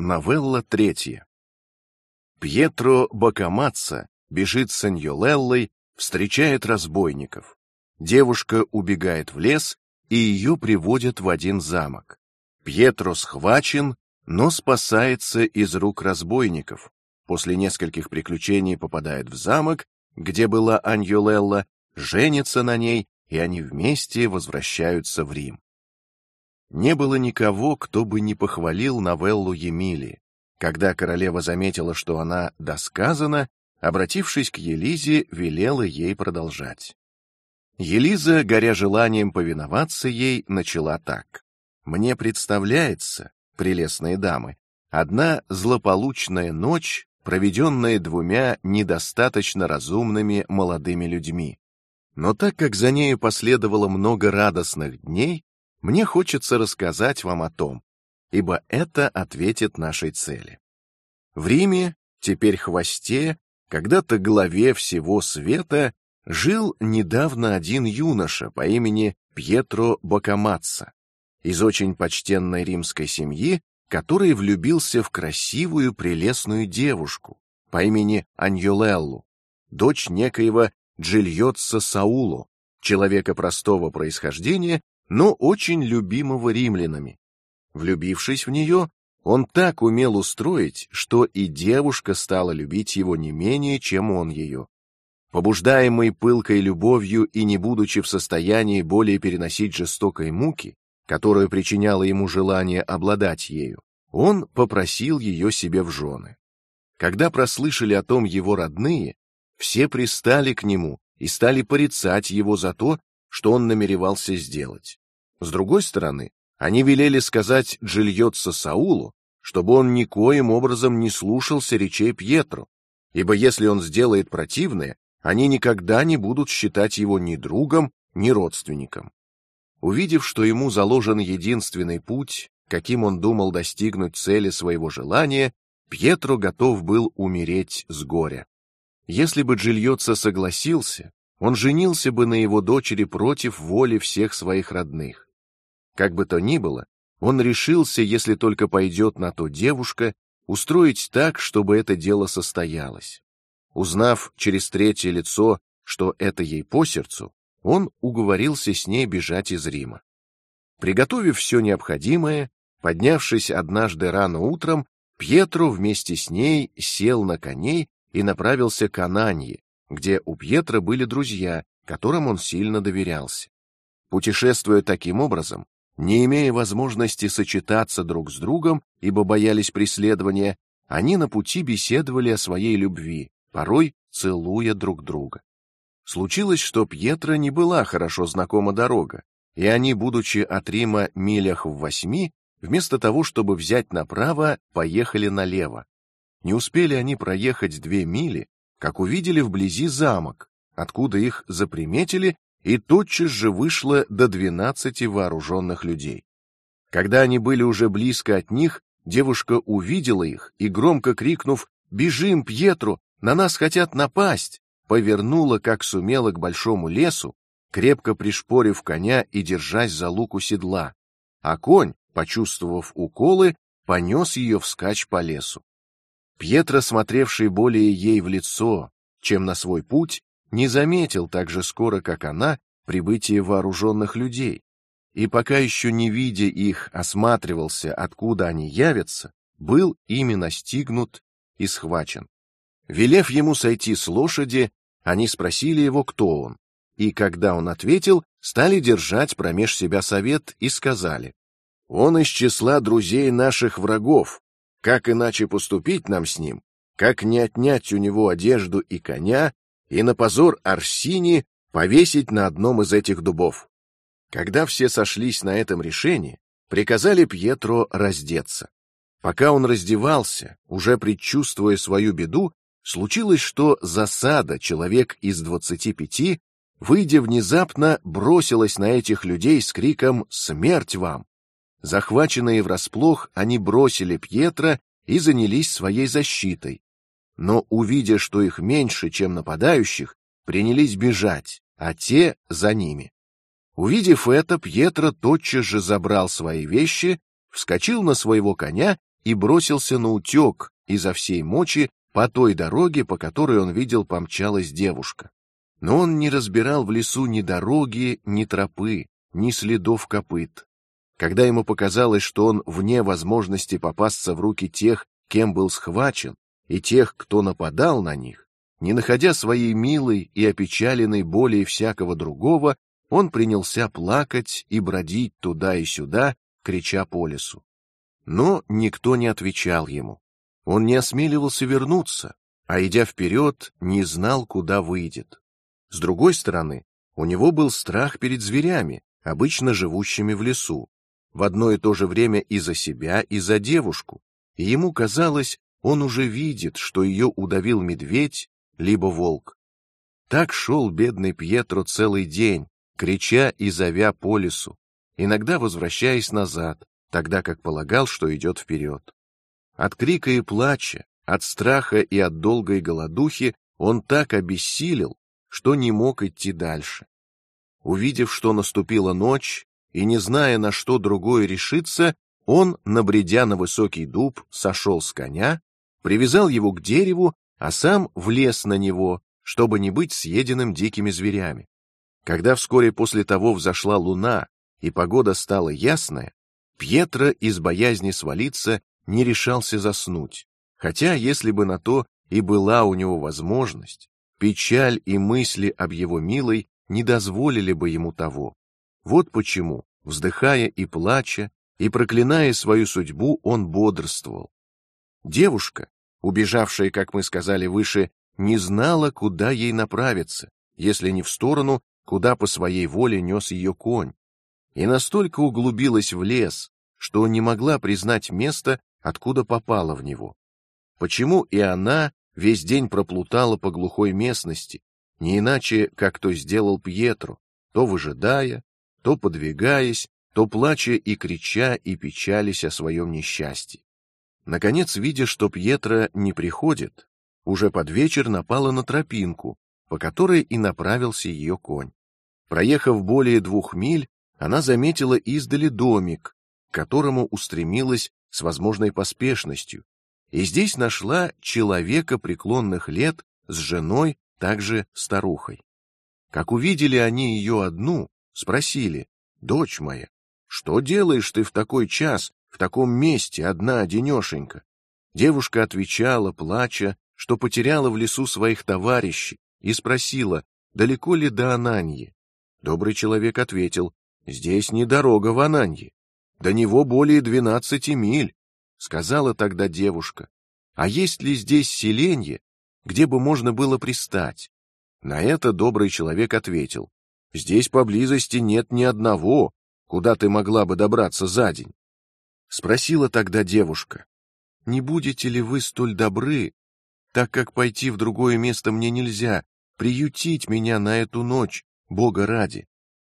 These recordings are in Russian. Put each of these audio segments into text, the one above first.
Новелла третья. Пьетро Бакамаццо бежит с Аньолеллой, встречает разбойников. Девушка убегает в лес, и ее приводят в один замок. Пьетро схвачен, но спасается из рук разбойников. После нескольких приключений попадает в замок, где была Аньолелла, женится на ней, и они вместе возвращаются в Рим. Не было никого, кто бы не похвалил новеллу Емили. Когда королева заметила, что она досказана, обратившись к Елизе, велела ей продолжать. Елиза, горя желанием повиноваться ей, начала так: мне представляется, прелестные дамы, одна злополучная ночь, проведенная двумя недостаточно разумными молодыми людьми. Но так как за нею последовало много радостных дней, мне хочется рассказать вам о том, ибо это ответит нашей цели. В Риме, теперь хвосте, когда-то главе всего света, жил недавно один юноша по имени Пьетро Бакамаццо из очень почтенной римской семьи, который влюбился в красивую прелестную девушку по имени Аньолеллу, дочь некоего Джильотса Саулу, человека простого происхождения но очень любимого римлянами. Влюбившись в нее, он так умел устроить, что и девушка стала любить его не менее, чем он ее. Побуждаемый пылкой любовью и не будучи в состоянии более переносить жестокой муки, которую причиняло ему желание обладать ею, он попросил ее себе в жены. Когда прослышали о том его родные, все пристали к нему и стали порицать его за то, что он намеревался сделать. С другой стороны, они велели сказать Джильотса Саулу, чтобы он никоим образом не слушался речей Пьетро, ибо если он сделает противное, они никогда не будут считать его ни другом, ни родственником. Увидев, что ему заложен единственный путь, каким он думал достигнуть цели своего желания, Пьетро готов был умереть с горя. Если бы Джильотса согласился, он женился бы на его дочери против воли всех своих родных. Как бы то ни было, он решился, если только пойдет на то девушка, устроить так, чтобы это дело состоялось. Узнав через третье лицо, что это ей по сердцу, он уговорился с ней бежать из Рима. Приготовив все необходимое, поднявшись однажды рано утром, Пьетро вместе с ней сел на коней и направился к Ананье, где у Пьетро были друзья, которым он сильно доверялся. Путешествуя таким образом, не имея возможности сочетаться друг с другом, ибо боялись преследования, они на пути беседовали о своей любви, порой целуя друг друга. Случилось, что Пьетро не была хорошо знакома дорога, и они, будучи от Рима милях в восьми, вместо того, чтобы взять направо, поехали налево. Не успели они проехать две мили, как увидели вблизи замок, откуда их заприметили и тотчас же вышло до двенадцати вооруженных людей. Когда они были уже близко от них, девушка увидела их и громко крикнув: "Бежим, Пьетру! На нас хотят напасть!" повернула, как сумела, к большому лесу, крепко пришпорив коня и держась за луку седла, а конь, почувствовав уколы, понес ее вскачь по лесу. Пьетро, смотревший более ей в лицо, чем на свой путь, не заметил так же скоро, как она, прибытие вооруженных людей, и пока еще не видя их, осматривался, откуда они явятся, был ими настигнут и схвачен. Велев ему сойти с лошади, они спросили его, кто он, и когда он ответил, стали держать промеж себя совет и сказали: он из числа друзей наших врагов. Как иначе поступить нам с ним? Как не отнять у него одежду и коня и на позор Арсини повесить на одном из этих дубов. Когда все сошлись на этом решении, приказали Пьетро раздеться. Пока он раздевался, уже предчувствуя свою беду, случилось, что засада, человек из двадцати пяти, выйдя внезапно, бросилась на этих людей с криком «Смерть вам!». Захваченные врасплох, они бросили Пьетро и занялись своей защитой, но увидя, что их меньше, чем нападающих, принялись бежать, а те за ними. Увидев это, Пьетро тотчас же забрал свои вещи, вскочил на своего коня и бросился на утек изо всей мочи по той дороге, по которой он видел помчалась девушка. Но он не разбирал в лесу ни дороги, ни тропы, ни следов копыт. Когда ему показалось, что он вне возможности попасться в руки тех, кем был схвачен, и тех, кто нападал на них, не находя своей милой и опечаленной более всякого другого, он принялся плакать и бродить туда и сюда, крича по лесу. Но никто не отвечал ему. Он не осмеливался вернуться, а идя вперед, не знал, куда выйдет. С другой стороны, у него был страх перед зверями, обычно живущими в лесу, в одно и то же время и за себя, и за девушку. И ему казалось, он уже видит, что ее удавил медведь либо волк. Так шел бедный Пьетро целый день, крича и зовя по лесу, иногда возвращаясь назад, тогда как полагал, что идет вперед. От крика и плача, от страха и от долгой голодухи он так обессилел, что не мог идти дальше. Увидев, что наступила ночь, и не зная, на что другое решиться, он, набредя на высокий дуб, сошел с коня, привязал его к дереву, а сам влез на него, чтобы не быть съеденным дикими зверями. Когда вскоре после того взошла луна и погода стала ясная, Пьетро из боязни свалиться не решался заснуть, хотя, если бы на то и была у него возможность, печаль и мысли об его милой не дозволили бы ему того. Вот почему, вздыхая и плача и проклиная свою судьбу, он бодрствовал. Девушка, убежавшая, как мы сказали выше, не знала, куда ей направиться, если не в сторону, куда по своей воле нес ее конь, и настолько углубилась в лес, что не могла признать место, откуда попала в него. Почему и она весь день проплутала по глухой местности, не иначе, как то сделал Пьетро, то выжидая, то подвигаясь, то плача и крича и печались о своем несчастье. Наконец, видя, что Пьетро не приходит, уже под вечер напала на тропинку, по которой и направился ее конь. Проехав более двух миль, она заметила издали домик, к которому устремилась с возможной поспешностью, и здесь нашла человека преклонных лет с женой, также старухой. Как увидели они ее одну, спросили: "Дочь моя, что делаешь ты в такой час, в таком месте, одна, одинешенька?" Девушка отвечала, плача, что потеряла в лесу своих товарищей, и спросила: "Далеко ли до Ананьи?" Добрый человек ответил: "Здесь не дорога в Ананьи, до него более двенадцати миль, сказала тогда девушка. А есть ли здесь селенье, где бы можно было пристать? На это добрый человек ответил: здесь поблизости нет ни одного, куда ты могла бы добраться за день. Спросила тогда девушка: не будете ли вы столь добры, так как пойти в другое место мне нельзя, приютить меня на эту ночь, Бога ради?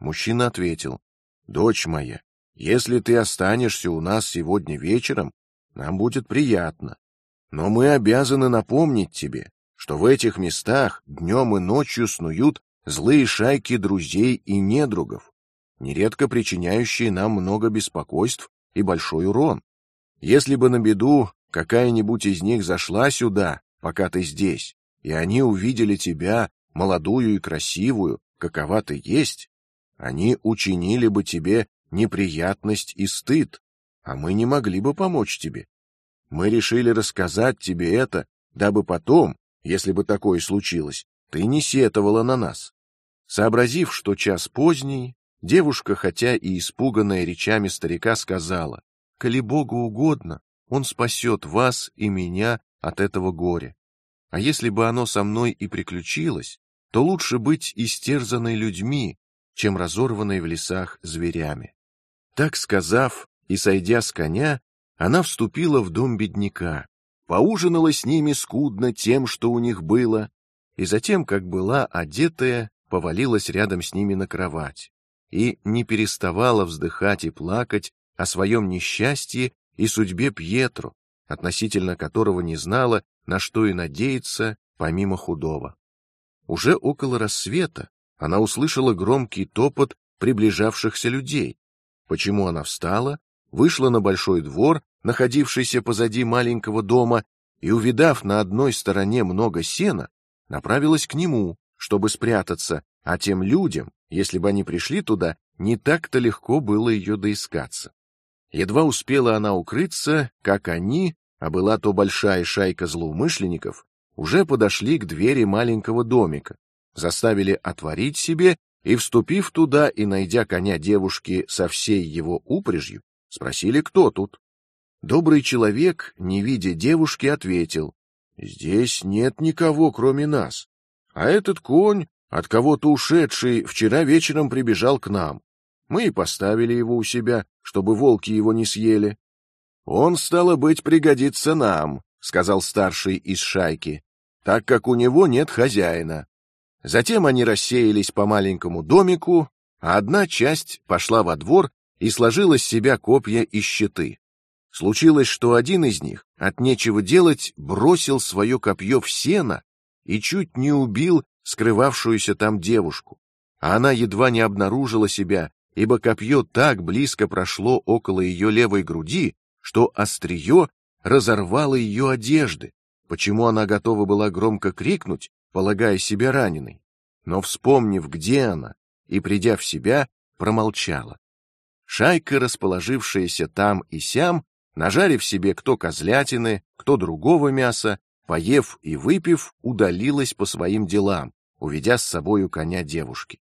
Мужчина ответил: дочь моя, если ты останешься у нас сегодня вечером, нам будет приятно. Но мы обязаны напомнить тебе, что в этих местах днем и ночью снуют злые шайки друзей и недругов, нередко причиняющие нам много беспокойств и большой урон. Если бы на беду какая-нибудь из них зашла сюда, пока ты здесь, и они увидели тебя, молодую и красивую, какова ты есть, они учинили бы тебе неприятность и стыд, а мы не могли бы помочь тебе. Мы решили рассказать тебе это, дабы потом, если бы такое случилось, ты не сетовала на нас. Сообразив, что час поздний, девушка, хотя и испуганная речами старика, сказала: "Коли Богу угодно, Он спасет вас и меня от этого горя. А если бы оно со мной и приключилось, то лучше быть истерзанной людьми, чем разорванной в лесах зверями". Так сказав и сойдя с коня, она вступила в дом бедняка, поужинала с ними скудно тем, что у них было, и затем, как была одетая, повалилась рядом с ними на кровать и не переставала вздыхать и плакать о своем несчастье и судьбе Пьетро, относительно которого не знала, на что и надеяться, помимо худого. Уже около рассвета она услышала громкий топот приближавшихся людей, Почему она встала, вышла на большой двор находившейся позади маленького дома, и увидав на одной стороне много сена, направилась к нему, чтобы спрятаться, а тем людям, если бы они пришли туда, не так-то легко было ее доискаться. Едва успела она укрыться, как они, а была то большая шайка злоумышленников, уже подошли к двери маленького домика, заставили отворить себе и, вступив туда и найдя коня девушки со всей его упряжью, спросили, кто тут. Добрый человек, не видя девушки, ответил: здесь нет никого, кроме нас. А этот конь, от кого-то ушедший, вчера вечером прибежал к нам. Мы и поставили его у себя, чтобы волки его не съели. Он стало быть пригодится нам, сказал старший из шайки, так как у него нет хозяина. Затем они рассеялись по маленькому домику, а одна часть пошла во двор и сложила с себя копья и щиты. Случилось, что один из них от нечего делать бросил свое копье в сено и чуть не убил скрывавшуюся там девушку, а она едва не обнаружила себя, ибо копье так близко прошло около ее левой груди, что острие разорвало ее одежды, почему она готова была громко крикнуть, полагая себя раненой, но вспомнив, где она и придя в себя, промолчала. Шайка, расположившаяся там и сям, нажарив себе кто козлятины, кто другого мяса, поев и выпив, удалилась по своим делам, уведя с собою коня девушки.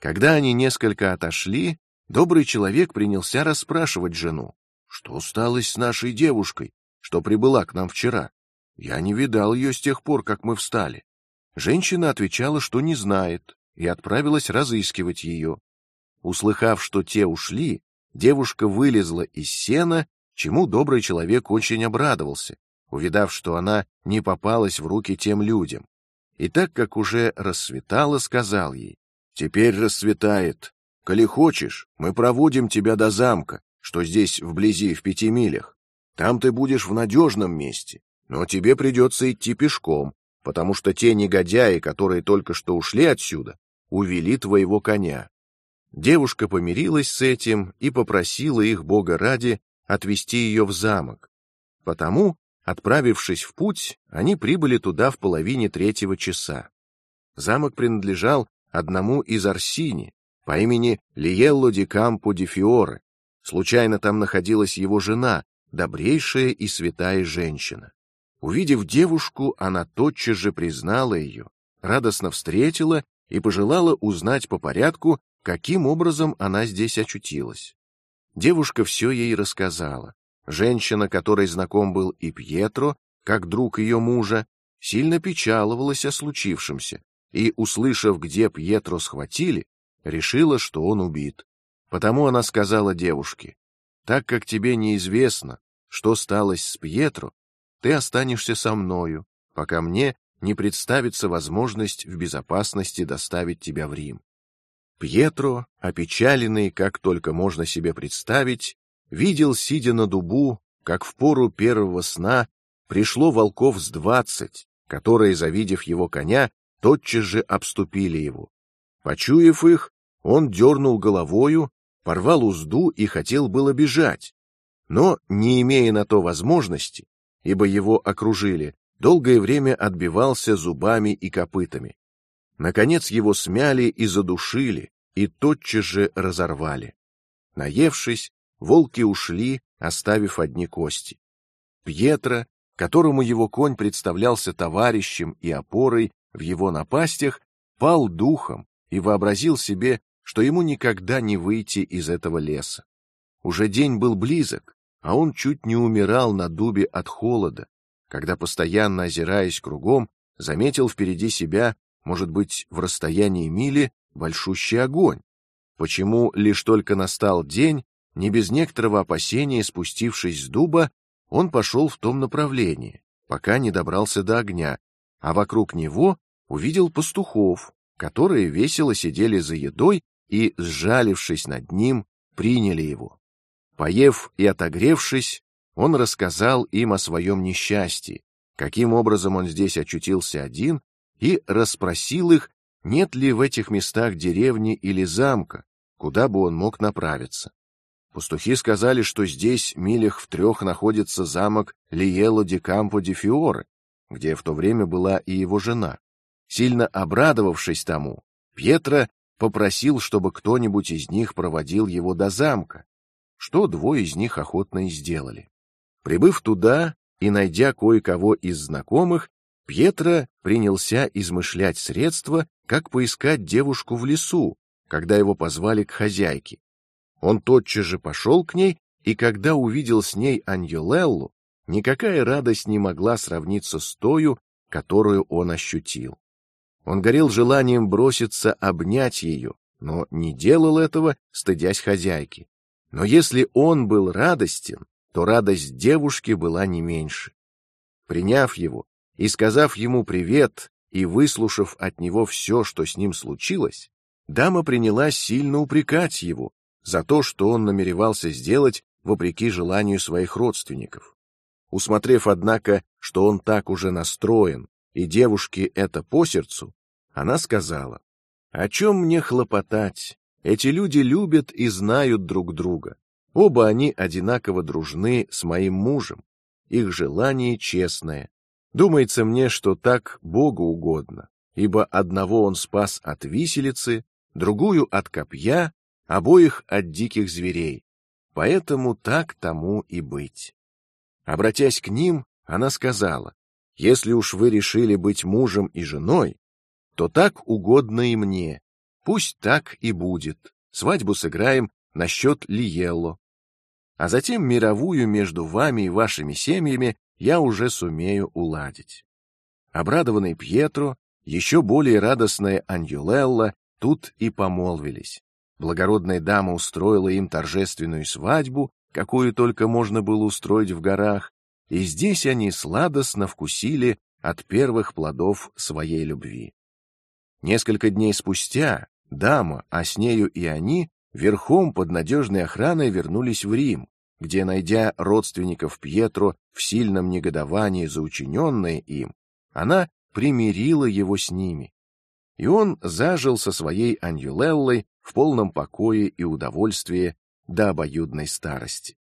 Когда они несколько отошли, добрый человек принялся расспрашивать жену, что стало с нашей девушкой, что прибыла к нам вчера. Я не видал ее с тех пор, как мы встали. Женщина отвечала, что не знает, и отправилась разыскивать ее. Услыхав, что те ушли, девушка вылезла из сена чему добрый человек очень обрадовался, увидав, что она не попалась в руки тем людям. И так как уже рассветало, сказал ей: "Теперь рассветает. Коли хочешь, мы проводим тебя до замка, что здесь вблизи в пяти милях. Там ты будешь в надежном месте, но тебе придется идти пешком, потому что те негодяи, которые только что ушли отсюда, увели твоего коня". Девушка помирилась с этим и попросила их Бога ради отвезти ее в замок. Потому, отправившись в путь, они прибыли туда в половине третьего часа. Замок принадлежал одному из Арсини по имени Лиелло ди Кампо ди Фиоре. Случайно там находилась его жена, добрейшая и святая женщина. Увидев девушку, она тотчас же признала ее, радостно встретила и пожелала узнать по порядку, каким образом она здесь очутилась. Девушка все ей рассказала. Женщина, которой знаком был и Пьетро, как друг ее мужа, сильно печаловалась о случившемся и, услышав, где Пьетро схватили, решила, что он убит. Потому она сказала девушке: "Так как тебе неизвестно, что сталось с Пьетро, ты останешься со мною, пока мне не представится возможность в безопасности доставить тебя в Рим. Пьетро, опечаленный, как только можно себе представить, видел, сидя на дубу, как в пору первого сна пришло волков с двадцать, которые, завидев его коня, тотчас же обступили его. Почуяв их, он дернул головою, порвал узду и хотел было бежать, но, не имея на то возможности, ибо его окружили, долгое время отбивался зубами и копытами. Наконец его смяли и задушили, и тотчас же разорвали. Наевшись, волки ушли, оставив одни кости. Пьетро, которому его конь представлялся товарищем и опорой в его напастях, пал духом и вообразил себе, что ему никогда не выйти из этого леса. Уже день был близок, а он чуть не умирал на дубе от холода, когда постоянно озираясь кругом, заметил впереди себя может быть, в расстоянии мили большущий огонь. Почему лишь только настал день, не без некоторого опасения спустившись с дуба, он пошел в том направлении, пока не добрался до огня, а вокруг него увидел пастухов, которые весело сидели за едой и, сжалившись над ним, приняли его. Поев и отогревшись, он рассказал им о своем несчастье, каким образом он здесь очутился один и расспросил их, нет ли в этих местах деревни или замка, куда бы он мог направиться. Пастухи сказали, что здесь милях в трех находится замок Лиело ди Кампо ди Фиоре, где в то время была и его жена. Сильно обрадовавшись тому, Пьетро попросил, чтобы кто-нибудь из них проводил его до замка, что двое из них охотно и сделали. Прибыв туда и найдя кое-кого из знакомых, Пьетро принялся измышлять средства, как поискать девушку в лесу, когда его позвали к хозяйке. Он тотчас же пошел к ней, и когда увидел с ней Аньолеллу, никакая радость не могла сравниться с тою, которую он ощутил. Он горел желанием броситься обнять ее, но не делал этого, стыдясь хозяйки. Но если он был радостен, то радость девушки была не меньше. Приняв его и сказав ему привет и выслушав от него все, что с ним случилось, дама принялась сильно упрекать его за то, что он намеревался сделать вопреки желанию своих родственников. Усмотрев, однако, что он так уже настроен и девушке это по сердцу, она сказала: "О чем мне хлопотать? Эти люди любят и знают друг друга. Оба они одинаково дружны с моим мужем. Их желание честное. Думается мне, что так Богу угодно, ибо одного он спас от виселицы, другую от копья, обоих от диких зверей. Поэтому так тому и быть. Обратясь к ним, она сказала: если уж вы решили быть мужем и женой, то так угодно и мне. Пусть так и будет. Свадьбу сыграем на счет Лиелло, а затем мировую между вами и вашими семьями я уже сумею уладить. Обрадованный Пьетро, еще более радостная Аньюлелла тут и помолвились. Благородная дама устроила им торжественную свадьбу, какую только можно было устроить в горах, и здесь они сладостно вкусили от первых плодов своей любви. Несколько дней спустя дама, а с нею и они, верхом под надежной охраной вернулись в Рим, где, найдя родственников Пьетро в сильном негодовании за учиненное им, она примирила его с ними, и он зажил со своей Аньюлеллой в полном покое и удовольствии до обоюдной старости.